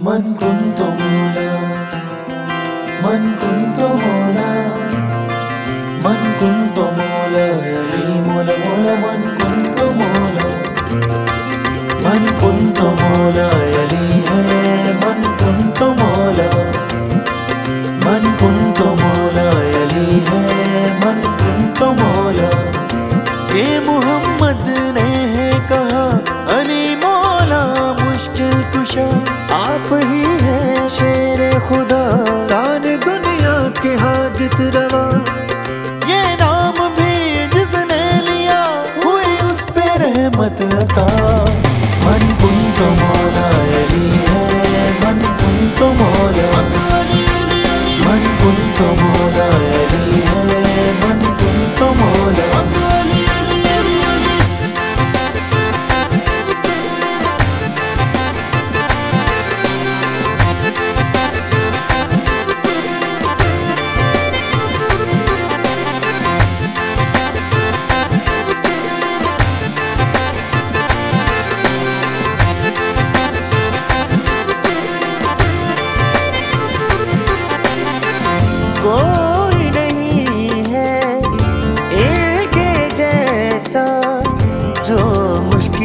मन कोणतो बोला मन कोणतो बोला मन कोणतो बोला मोल मोल मन कोणतो बोला मन कोणतो बोला यली है मन कोणतो माला मन कोणतो माला यली है मन कोणतो बोला ए मोहम्मद ने मुश्किल कुशा आप ही है शेर खुदा। सारे दुनिया के हाजत रवा। ये नाम भी जिसने लिया, हुई उस पे रहमत अता।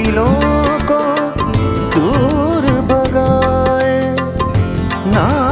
दिलों को दूर भगाए। ना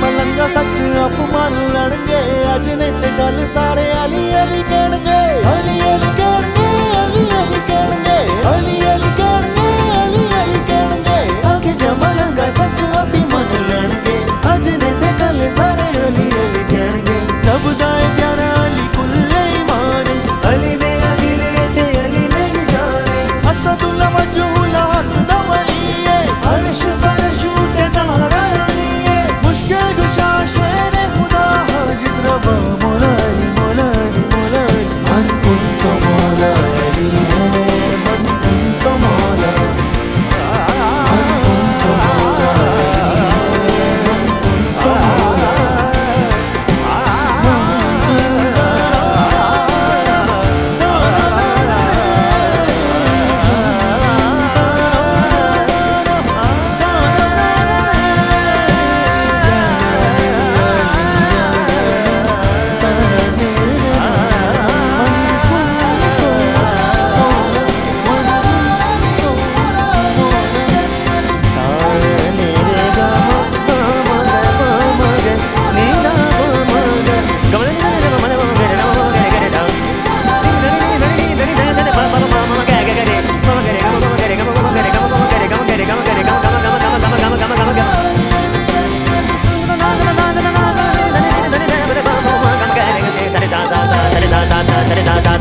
ਮਲੰਗਾ ਸੱਚ ਆਪਾਂ ਲੜ ਗਏ ਅੱਜ ਨਹੀਂ ਤੇ ਗੱਲ ਸਾਰੇ ਅਲੀ ਅਲੀ ਕਹਿਣਗੇ। ਅਲੀ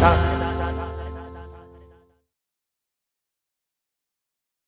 thẳng